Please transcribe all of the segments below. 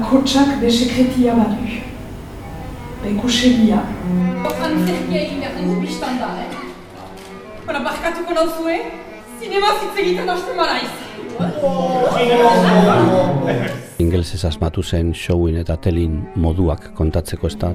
bakotsak be sekretia badu. Be kuxegia. Antzerkia egin behar dugu biztan da, eh? Bara, barkatuko nauzue, zinema zitzegiten hasten maraiz. Ingelsez asmatu zen showin eta telin moduak kontatzeko ez da.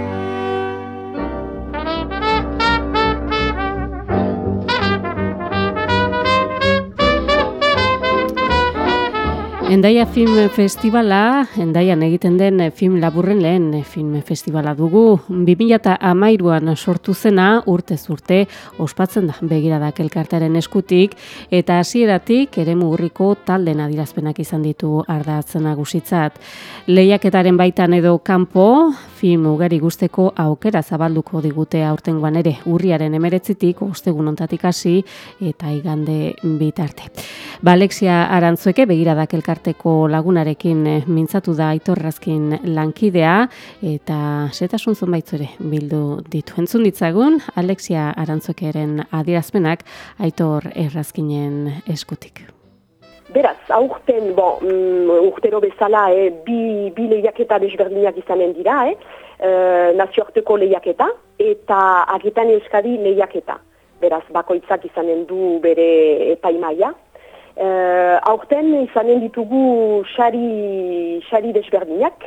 Endaia Film Festivala, Endaian egiten den film laburren lehen film festivala dugu. 2008an sortu zena urtez urte ospatzen da begiradak elkartaren eskutik eta hasieratik ere mugurriko talden adirazpenak izan ditu ardatzen nagusitzat. Lehiaketaren baitan edo kanpo film ugari guzteko aukera zabalduko digute aurtengoan ere urriaren emeretzitik ostegun ontatik hasi eta igande bitarte. Ba, Alexia Arantzueke begiradak elkarteko lagunarekin eh, mintzatu da Aitor Razkin lankidea eta setasun zonbaitzu ere bildu ditu. Entzun ditzagun Alexia Arantzuekeren adierazpenak Aitor Errazkinen eskutik. Beraz, aurten, bo, mm, urtero bezala, eh, bi, bi lehiaketa desberdinak izanen dira, eh? eh nazioarteko lehiaketa eta agitan euskadi lehiaketa. Beraz, bakoitzak izanen du bere epaimaia. Uh, aurten izanen ditugu xari, xari desberdinak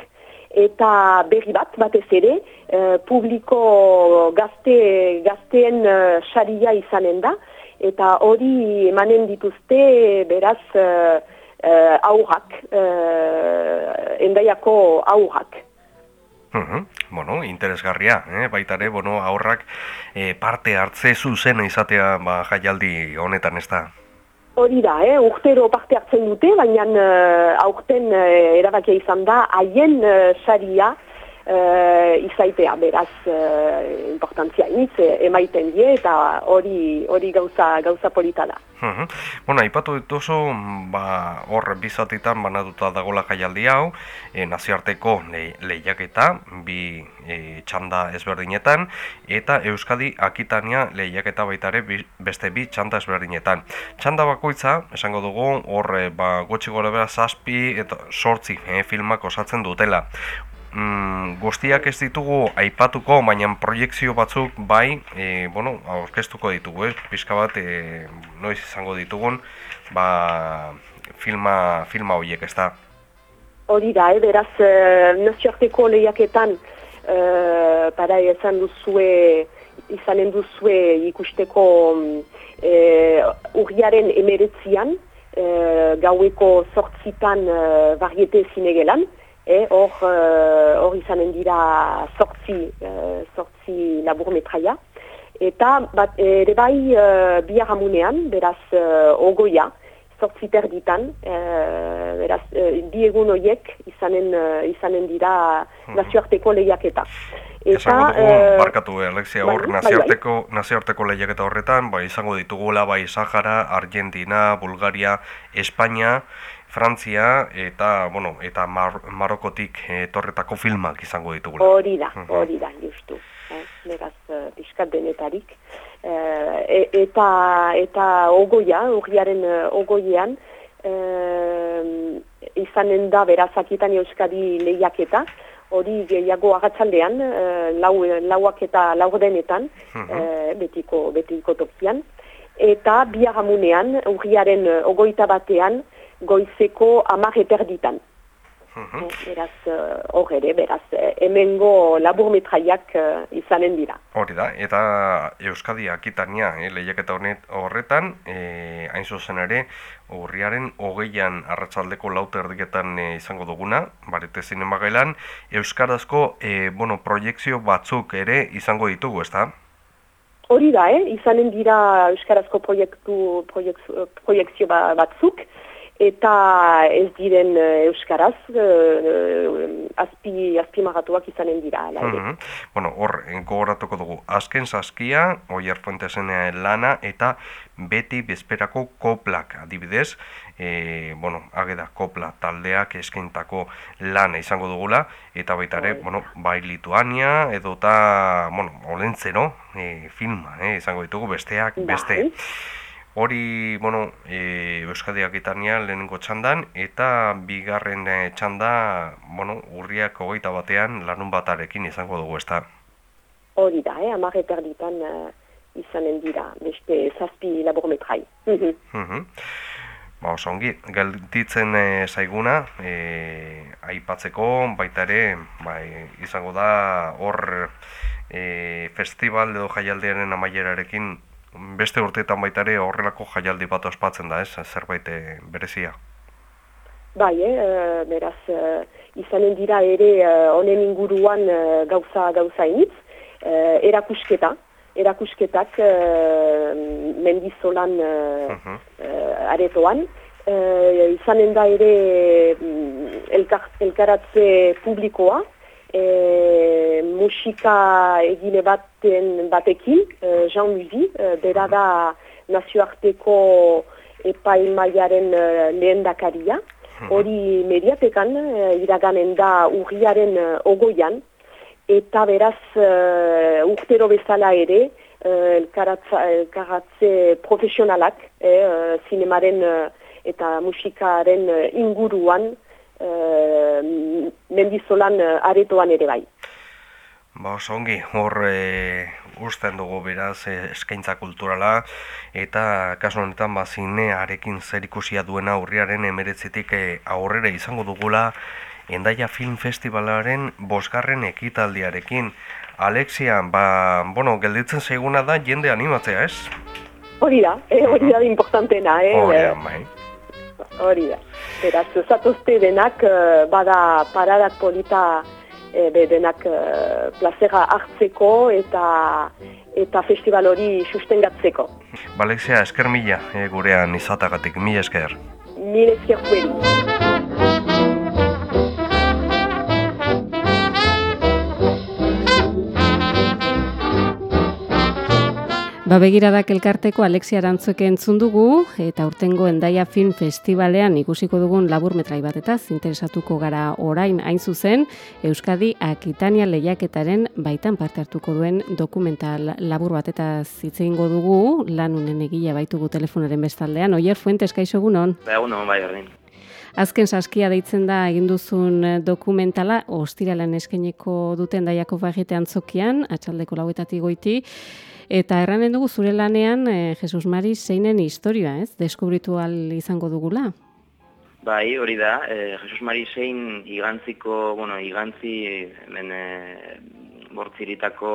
eta berri bat batez ere uh, publiko gazte, gazteen uh, xaria izanen da eta hori emanen dituzte beraz uh, uh, aurrak, uh, endaiako aurrak. Mm Bueno, interesgarria, eh? baita ere, bueno, aurrak eh, parte hartze zuzen izatea ba, jaialdi honetan ez da. Hori da, eh? urtero parte hartzen dute, baina uh, aurten uh, erabakia izan da, haien uh, saria uh, izaitea, beraz, uh, importantzia iniz, emaiten die, eta hori hori gauza, gauza polita da. Uhum. Bueno, aipatu dituzu, ba, hor bizatitan banatuta dagola jaialdi hau, e, naziarteko lehiaketa, bi e, txanda ezberdinetan, eta Euskadi Akitania lehiaketa baitare beste bi txanda ezberdinetan. Txanda bakoitza, esango dugu, hor ba, gotxi gora bera zazpi eta sortzi e, filmak osatzen dutela mm, guztiak ez ditugu aipatuko, baina proiektzio batzuk bai, e, bueno, aurkeztuko ditugu, ez? Pizka bat, e, noiz izango ditugun, ba, filma, filma horiek, ez da? Hori da, eh, beraz, e, nazioarteko lehiaketan, e, para esan duzue, izanen duzue ikusteko e, urriaren emeretzian, e, gaueko sortzitan e, variete zinegelan, Eh, hor eh, hor izanen dira sortzi, sortzi eh, labur metraia. Eta bat, ere bai uh, bihar amunean, beraz uh, ogoia, sortzi terditan, uh, beraz uh, bi egun horiek izanen, uh, izanen dira hmm. nazioarteko lehiaketa. Eta, dugu, barkatu, Alexia, hor, bai, bai, nazioarteko, bai. nazioarteko lehiaketa horretan, bai, izango ditugula, bai, Sahara, Argentina, Bulgaria, Espainia, Frantzia eta, bueno, eta Mar Marokotik etorretako filmak izango ditugu. Hori da, hori da, justu. Eh, beraz, uh, denetarik. Eh, e, eta, eta ogoia, urriaren uh, ogoian, uh, izanen da berazakietan euskadi lehiaketa, hori gehiago agatzaldean, uh, lau, lauak eta lau denetan, uh, betiko, betiko tokian. Eta biagamunean, urriaren ogoita batean, goizeko amar eterditan. Mhm. Eh, beraz, eh, hor ere, beraz, eh, hemengo labur metraiak izanen dira. Hori da, eta Euskadi Akitania eh, lehiaketa honet horretan, eh, hain zuzen ere, urriaren hogeian arratsaldeko lauta erdiketan izango duguna, barete zinen bagailan, Euskarazko eh, bueno, proiektzio batzuk ere izango ditugu, ez da? Hori da, eh? izanen dira Euskarazko proiektu, proiektzio batzuk, eta ez diren eh, euskaraz uh, azpi, azpimagatuak izanen dira. ala ere. Mhm. Bueno, hor, gogoratuko dugu, azken saskia, Oier Fuentesen eh, lana, eta beti bezperako koplak, adibidez, e, bueno, ageda kopla taldeak eskaintako lana izango dugula, eta baita ere, Bai. bueno, bai Lituania, edo eta, bueno, olentzero, e, filma, e, izango ditugu, besteak, beste. Bai. Hori, bueno, e, Euskadi Akitania lehenengo txandan, eta bigarren e, txanda, bueno, urriak hogeita batean lanun batarekin izango dugu, ezta? Hori da, eh, amare perditan uh, izanen dira, beste zazpi labormetrai. Ba, oso ongi, gelditzen e, zaiguna, e, aipatzeko, baita ere, bai, izango da, hor e, festival edo jaialdiaren amaierarekin, beste urteetan baita ere horrelako jaialdi bat ospatzen da, ez, zerbait e, berezia. Bai, eh, eh, beraz, eh, izanen dira ere eh, honen inguruan eh, gauza gauza initz, eh, erakusketa, erakusketak eh, mendizolan eh, Mhm. eh, aretoan, eh, izanen da ere mm, elkar, elkaratze publikoa, eh, musika egile baten batekin, eh, Jean Musi, eh, bera da nazioarteko epaimaiaren eh, lehendakaria, hori mediatekan eh, iraganen da urriaren eh, ogoian, eta beraz eh, urtero bezala ere elkaratza, elkaratze profesionalak eh, eh, zinemaren eh, eta musikaren inguruan eh, mendizolan eh, aretoan ere bai. Ba, ongi, hor e, usten dugu beraz e, eskaintza kulturala eta kasu honetan ba zinearekin zerikusia duena urriaren emeretzitik e, aurrera izango dugula Endaia Film Festivalaren bosgarren ekitaldiarekin. Alexia, ba, bueno, gelditzen zaiguna da jende animatzea, ez? Hori da, eh, hori da importantena, eh, Hori da, bai. Hori da. Beraz, zatozte denak, eh, bada paradak polita eh, be, denak eh, plazera hartzeko eta eta festival hori sustengatzeko. Ba, Alexia, esker mila e, gurean izatagatik, mila esker. Mil esker Ba begiradak elkarteko Alexia Arantzueke entzun dugu eta urtengo Endaia Film Festivalean ikusiko dugun laburmetrai batetaz interesatuko gara orain hain zuzen Euskadi Akitania lehiaketaren baitan parte hartuko duen dokumental labur batetaz hitz egingo dugu lanunen egila baitugu telefonaren bestaldean. Oier Fuentes kaixo egunon? Ba, egun bai berdin. Azken saskia deitzen da egin duzun dokumentala ostiralan eskaineko duten daiako bagite antzokian, atxaldeko lauetatik goiti, eta erranen dugu zure lanean eh, Jesus Mari zeinen historia, ez? Deskubritu al izango dugula. Bai, hori da, e, Jesus Mari zein igantziko, bueno, igantzi hemen e, bortziritako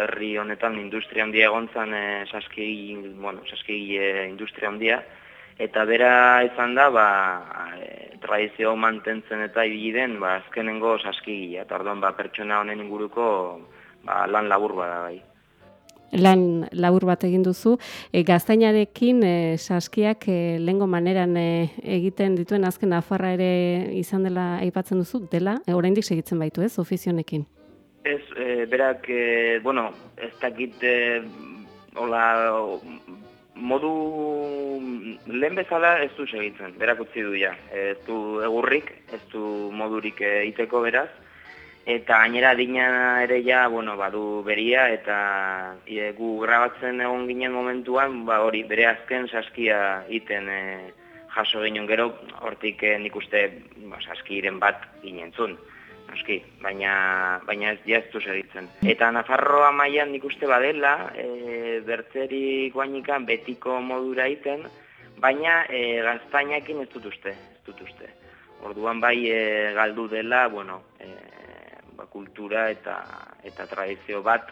herri honetan industria handia egon zan e, saski, bueno, saski e, industria handia, eta bera izan da, ba, e, tradizio mantentzen eta ibili den, ba, azkenengo saskigila, eta orduan, ba, pertsona honen inguruko ba, lan labur bada bai. Lan labur bat egin duzu, e, gaztainarekin e, saskiak e, lehengo maneran e, egiten dituen azken afarra ere izan dela aipatzen duzu, dela, e, oraindik segitzen baitu ez, ofizionekin. Ez, e, berak, e, bueno, ez dakit, e, hola, modu lehen bezala ez du segitzen, berak utzi du ja. Ez du egurrik, ez du modurik e, iteko beraz, eta gainera adina ere ja, bueno, badu beria, eta e, gu grabatzen egon ginen momentuan, ba hori, bere azken saskia iten e, jaso ginen gero, hortik e, nik uste ba, saskiren bat ginentzun noski, baina, baina ez jaztu segitzen. Eta Nafarroa mailan nik uste badela, e, bertzeri guainika betiko modura iten, baina e, gaztainakin ez dut uste, ez dut uste. Orduan bai e, galdu dela, bueno, e, ba, kultura eta eta tradizio bat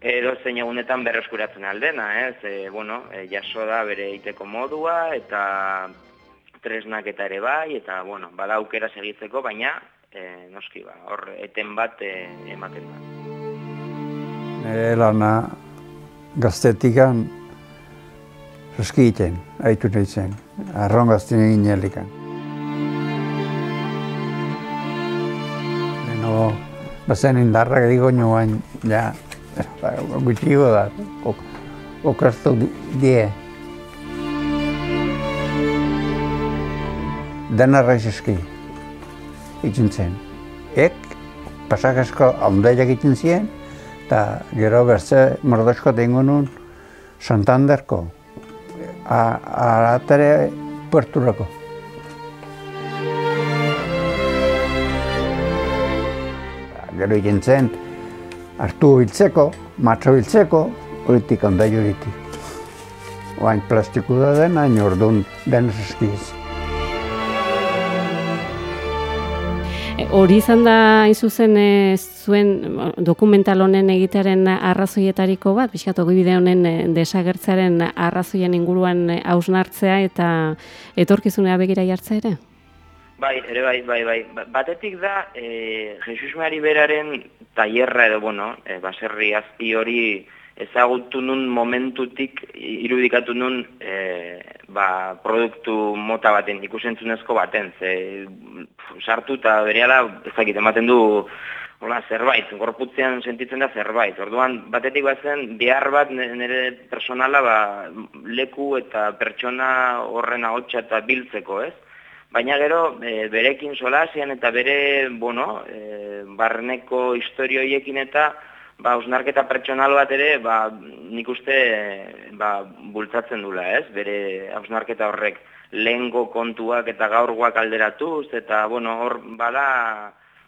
edo zein egunetan berreskuratzen aldena, ez? E, bueno, e, jaso da bere iteko modua eta tresnak eta ere bai, eta, bueno, bada aukera segitzeko, baina e, noski ba, hor eten bat e, ematen da. Nire lana gaztetikan eski egiten, haitu nahi zen, arrongazten egin bazen indarrak digo nioan, ja, gutxigo da, ok, okertu die. Dena raiz eski, egiten zen. Ek, pasakasko handaiak egiten ziren, eta gero bertze mordosko tengo nun Santanderko, aratere puerturako. Gero egin zen, hartu biltzeko, matzo biltzeko, horitik handai horitik. Oain plastiku da den, hain orduan denez eskiz. Hori izan da, hain zuzen, e, zuen dokumental honen egitearen arrazoietariko bat, pixkat bide honen e, desagertzearen arrazoien inguruan e, hausnartzea eta etorkizunea begira jartzea ere? Bai, ere bai, bai, bai. Ba- Batetik da, e, Jesus Mari beraren tailerra edo, bueno, e, baserri azpi hori ezagutu nun momentutik irudikatu nun e, ba, produktu mota baten, ikusentzunezko baten, ze sartu eta berehala ezakit ematen du hola, zerbait, gorputzean sentitzen da zerbait. Orduan, batetik bazen, behar bat nire personala ba, leku eta pertsona horren ahotsa eta biltzeko, ez? Baina gero, e, berekin solasian eta bere, bueno, e, barneko historioiekin eta ba, usnarketa pertsonal bat ere, ba, nik uste ba, bultzatzen dula, ez? Bere hausnarketa horrek lehengo kontuak eta gaurgoak alderatuz, eta, bueno, hor bada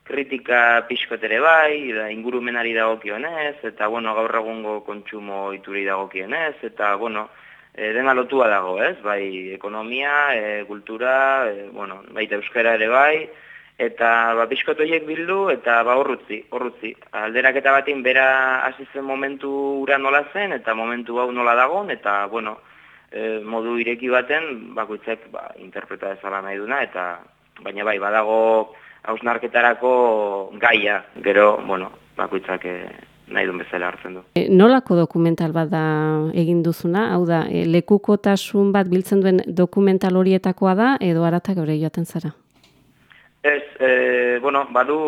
kritika pixkot ere bai, da, ingurumenari dagokionez, eta, bueno, gaur egungo kontsumo ituri dagokionez, eta, bueno, e, dena lotua dago, ez? Bai, ekonomia, e, kultura, e, bueno, baita euskara ere bai, eta ba, pixkot horiek bildu, eta ba, horrutzi, horrutzi. Alderaketa batin bera hasi zen momentu ura nola zen, eta momentu hau nola dagon, eta, bueno, e, modu ireki baten, bakoitzak ba, interpreta ezala nahi duna, eta baina bai, badago hausnarketarako gaia, gero, bueno, bakoitzak e, nahi duen bezala hartzen du. E, nolako dokumental bat da egin duzuna? Hau da, e, lekukotasun bat biltzen duen dokumental horietakoa da, edo aratak gaur joaten zara? Ez, e, bueno, badu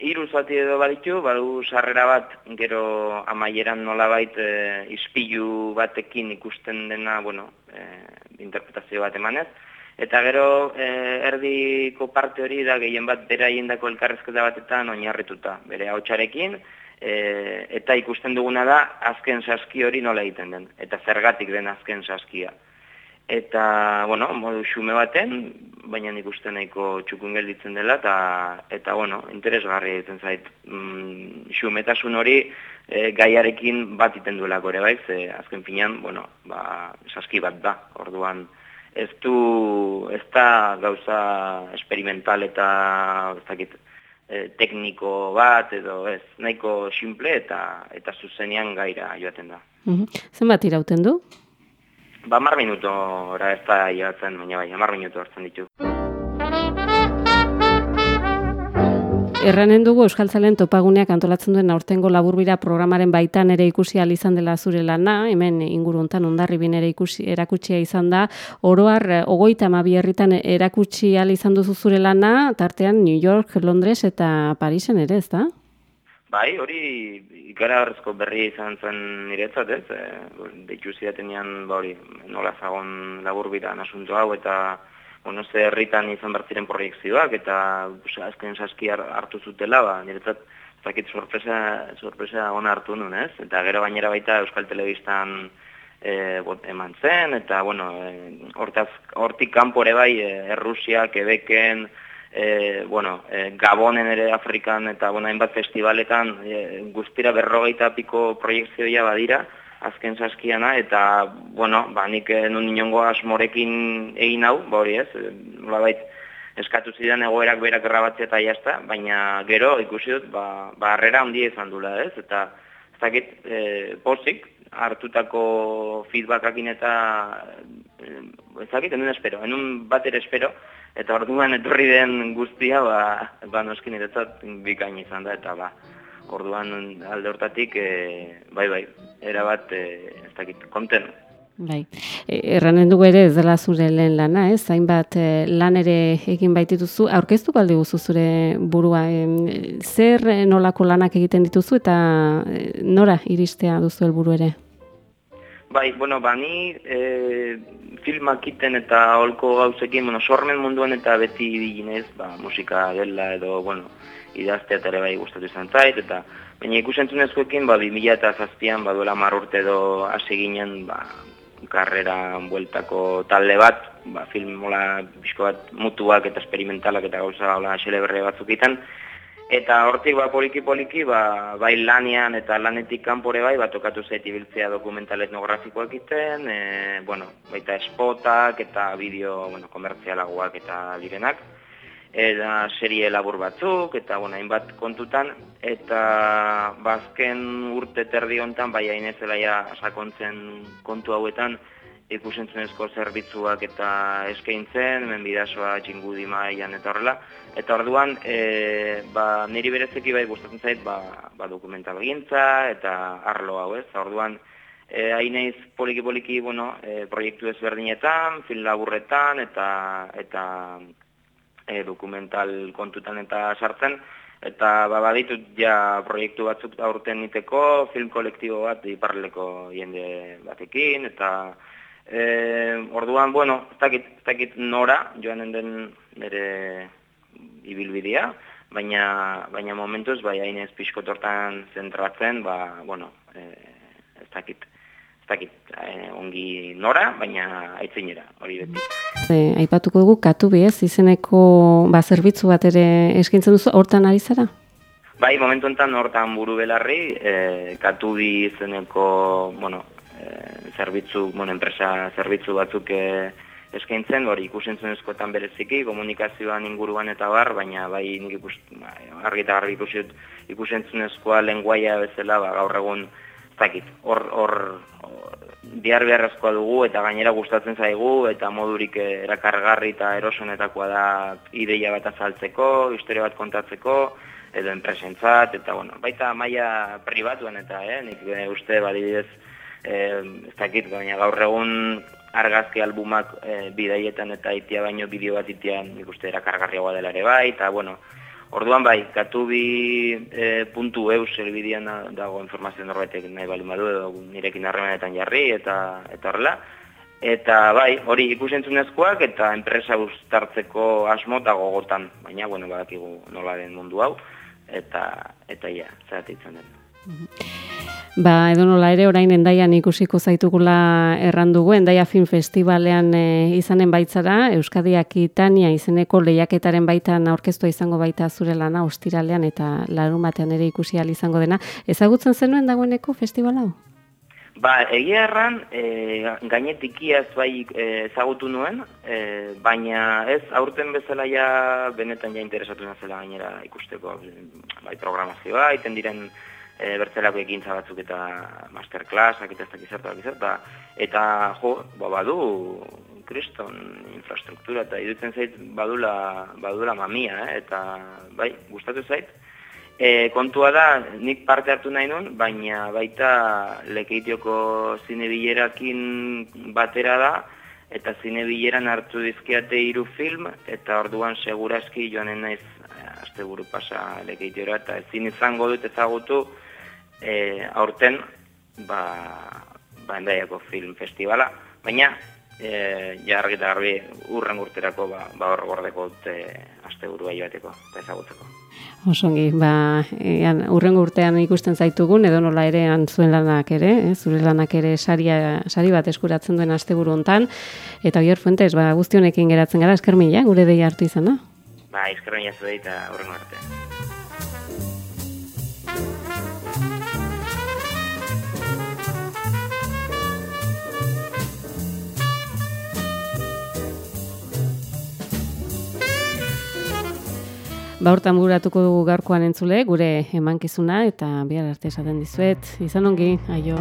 hiru zati edo baditu, badu sarrera bat, gero amaieran nolabait e, ispilu batekin ikusten dena, bueno, e, interpretazio bat emanez. Eta gero e, erdiko parte hori da gehien bat bera dako elkarrezketa batetan oinarrituta, bere hautsarekin, e, eta ikusten duguna da azken saski hori nola egiten den, eta zergatik den azken saskia. Eta, bueno, modu xume baten, baina nik uste nahiko txukun gelditzen dela, eta, eta bueno, interesgarri egiten zait. Mm, xumetasun hori e, gaiarekin bat iten duelako ere bai, ze azken finean, bueno, ba, saski bat da, orduan, ez du, ez da gauza experimental eta, ez dakit, e, tekniko bat, edo ez, nahiko simple eta eta zuzenean gaira joaten da. Mhm. Zenbat irauten du? Ba, mar minuto, ora ez da baina bai, mar minuto hartzen ditu. Erranen dugu Euskaltzalen topaguneak antolatzen duen aurtengo laburbira programaren baitan ere ikusi ahal izan dela zure lana, hemen inguru hontan ondarribin ere ikusi erakutsia izan da, oroar eh, hogeita hamabi herritan erakutsi ahal izan duzu zure lana, tartean New York, Londres eta Parisen ere, ez da? Bai, hori ikaragarrizko berri izan zen niretzat, ez? E, deitu zidatenean, ba hori, nola zagon laburbiran asunto hau, eta bueno, ze herritan izan bertziren proiektzioak, eta pues, azken saski har- hartu zutela, ba, niretzat, ez dakit sorpresa, sorpresa ona hartu nuen, ez? Eta gero gainera baita Euskal Telebistan e, bot, eman zen, eta, bueno, e, hortaz, hortik kanpo ere bai, e, Errusia, Quebecen, e, bueno, e, Gabonen ere Afrikan eta bueno, hainbat festivaletan e, guztira berrogeita piko proiektzioia badira, azken saskiana, eta, bueno, ba, nik eh, nun inongo asmorekin egin hau, ba hori ez, e, nolabait eskatu zidan egoerak berak grabatzea eta jazta, baina gero ikusi dut, ba, ba harrera handia izan dula ez, eta ez dakit e, pozik, hartutako feedbackakin eta ez dakit, enun espero, enun bat ere espero, eta orduan etorri den guztia, ba, ba noski niretzat bikain izan da, eta ba, orduan alde hortatik, e, bai bai, erabat, e, ez dakit, konten, Bai, e, erranen dugu ere ez dela zure lehen lana, ez? Zainbat e, lan ere egin baitituzu, aurkeztu balde guzu zure burua, e, zer nolako lanak egiten dituzu eta nora iristea duzu helburu ere? Bai, bueno, ba, ni e, filmak iten eta holko gauzekin, bueno, sormen munduan eta beti bilinez, ba, musika dela edo, bueno, idaztea ere bai gustatu izan zait, eta baina ikusentzunezkoekin, ba, 2000 eta zazpian, ba, duela marrurte edo hasi ginen, ba, karrera bueltako talde bat, ba, film mola, bizko bat, mutuak eta experimentalak eta gauza, hola, xeleberre batzuk iten, Eta hortik ba poliki poliki ba, bai lanian eta lanetik kanpore bai ba tokatu zait ibiltzea dokumental etnografikoak iten, e, bueno, baita spotak eta bideo, bueno, komertzialagoak eta direnak. Eta serie labur batzuk eta bueno, hainbat kontutan eta bazken ba, urte terdi hontan bai ainezela ja sakontzen kontu hauetan ikusentzunezko zerbitzuak eta eskaintzen, hemen bidasoa txingudi maian eta horrela. Eta orduan, e, ba, niri berezeki bai gustatzen zait, ba, ba dokumental gintza eta arlo hau ez. Orduan, e, haineiz poliki-poliki, bueno, e, proiektu ezberdinetan, film laburretan eta, eta e, dokumental kontutan eta sartzen. Eta ba, baditut ja proiektu batzuk aurten niteko, film kolektibo bat iparleko jende batekin, eta E, orduan, bueno, ez dakit, ez dakit nora, joan den nire ibilbidea, baina, baina momentuz, bai hain ez pixkotortan zentratzen, ba, bueno, e, ez dakit, ez dakit, e, ongi nora, baina aitzinera, hori beti. E, aipatuko dugu, katu ez, izeneko ba, zerbitzu bat ere eskintzen duzu, hortan ari zara? Bai, momentu enten hortan buru belarri, e, katu izeneko, bueno, Eh, zerbitzu, bueno, enpresa zerbitzu batzuk e, eskaintzen, hori ikusentzunezkoetan bereziki, komunikazioan inguruan eta bar, baina bai nik ikus, ba, argi eta garbi ikusiut ikusentzunezkoa lenguaia bezala, ba, gaur egun, zakit, hor, hor, bihar beharrezkoa dugu eta gainera gustatzen zaigu eta modurik erakargarri eta erosenetakoa da ideia bat azaltzeko, historia bat kontatzeko, edo enpresentzat, eta bueno, baita maila pribatuan eta, eh, nik uste, badidez, eh, ez dakit, baina gaur egun argazki albumak eh, bidaietan eta itia baino bideo bat itian nik uste erakargarriagoa dela ere bai, eta bueno, orduan bai, katubi eh, puntu eus elbidian dago informazio norbaitek nahi bali madu edo nirekin harremanetan jarri eta eta horrela. Eta bai, hori ikusentzunezkoak eta enpresa guztartzeko asmo eta gogotan, baina, bueno, badakigu nola den mundu hau, eta, eta ja, zeratik den. Ba, edo nola ere orain endaian ikusiko zaitugula errandugu, endaia film festivalean e, izanen baitzara, Euskadiak Itania izeneko lehiaketaren baitan aurkeztua izango baita zure lana ostiralean eta larun batean ere ikusi izango dena. Ezagutzen zenuen dagoeneko festival hau? Ba, egia erran, e, gainetik iaz bai e, ezagutu nuen, e, baina ez aurten bezala ja benetan ja interesatu nazela gainera ikusteko bai programazioa, iten diren e, bertzelako ekintza batzuk eta masterclassak eta ez dakiz eta, eta jo, ba, badu kriston infrastruktura eta idutzen zait badula, badula mamia, eh? eta bai, gustatu zait. E, kontua da, nik parte hartu nahi nun, baina baita lekeitioko zinebilerakin batera da, eta zinebileran hartu dizkiate hiru film, eta orduan seguraski joanen naiz eh, aste buru pasa lekeitiora, eta ezin izango dut ezagutu, e, aurten ba, ba endaiako film festivala, baina e, jarri eta garbi urren urterako ba, ba hor gordeko dute aste burua joateko eta ezagutzeko. Osongi, ba, ean, urren urtean ikusten zaitugun, edo nola ere zuen lanak ere, eh? zure lanak ere saria, sari bat eskuratzen duen asteburu hontan eta Oier Fuentes, ba, guztionekin geratzen gara, eskermila, gure deia hartu izan, Ba, eskermila zu eta urren urtean. Ba, hortan buratuko dugu gaurkoan entzule, gure emankizuna eta bihar arte esaten dizuet. Izan ongi, aio.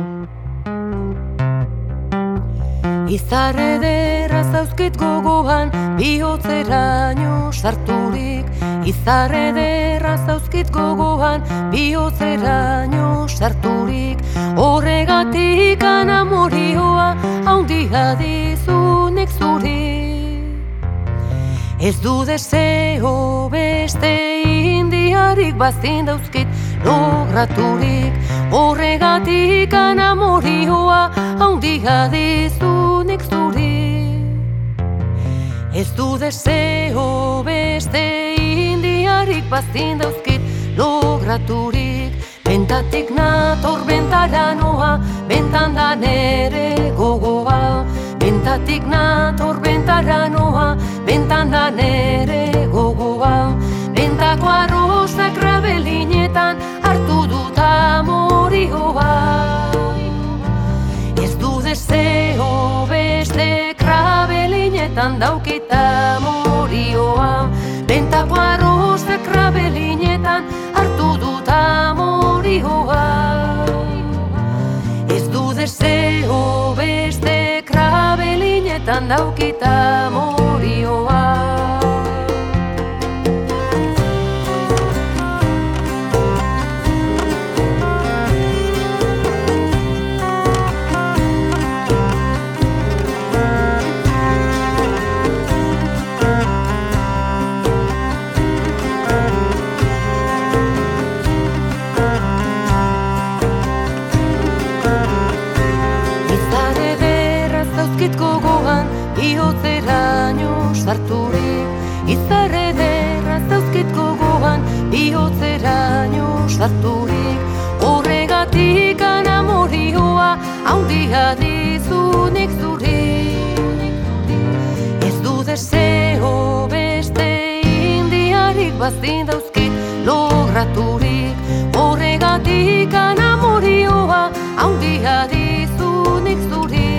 Izarre derra zauzkit gogoan, bihotzeraino sarturik. Izarre derra zauzkit gogoan, bihotzeraino sarturik. Horregatik anamorioa haundia dizunek zuri Ez du deseo beste indiarik bazin dauzkit lograturik Horregatik anamorioa haundia dizunek zuri. Ez du deseo beste indiarik bazin dauzkit lograturik Bentatik nator bentara noa, bentan da nere gogoa Bentatik nator bentara noa, bentan da nere gogoa. Bentako arrozak rabelinetan hartu dut amorioa. Ez du deseo beste krabelinetan daukita morioa Bentako arrozak krabelinetan hartu dut amorioa krabelinetan daukita bazin dauzkit lograturik Horregatik anamorioa haundia dizunik zuri.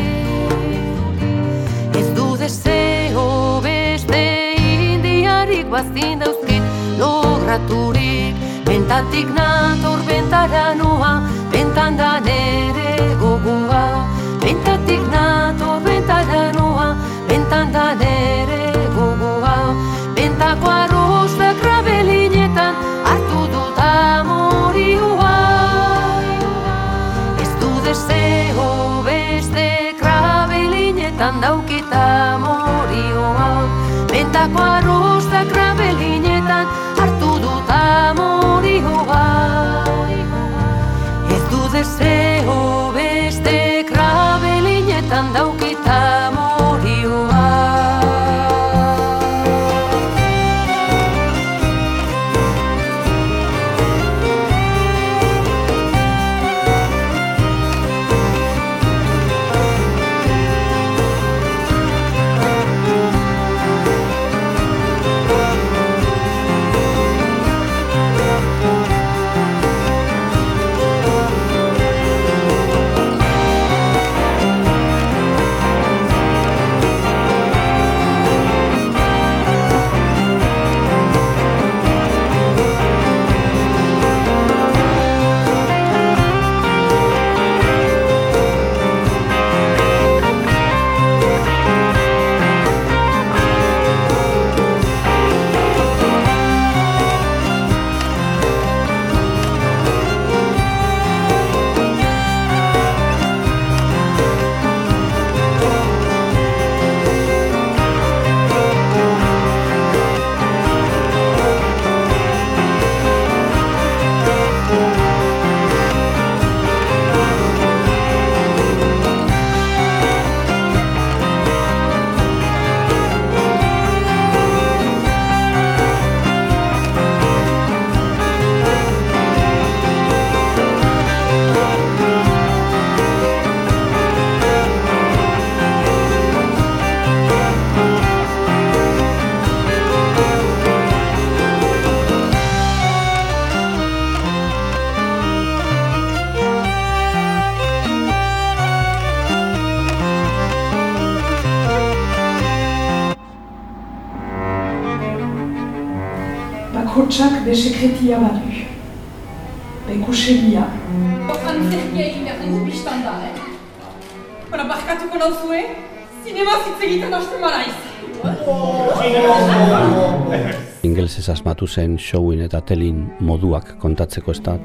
Ez du deseo beste indiarik bazin dauzkit lograturik Bentatik nator bentara noa, bentan da nere gogoa Bakotsak be sekretia badu. Be kusegia. Antzerkia egin behar dugu biztan da, eh? Bara, barkatuko nauzue, zinema hitz egiten hasten maraiz. Ingelsez asmatu zen showin eta telin moduak kontatzeko ez da.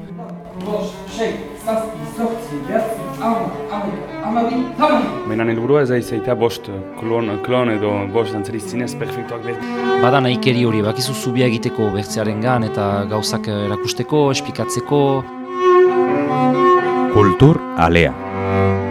Baina helburua ez da izaita bost klon, klon edo bost dantzari zinez perfektuak behar. Bada nahikeri hori, bakizu zubia egiteko bertzearen gan eta gauzak erakusteko, espikatzeko. Kultur alea.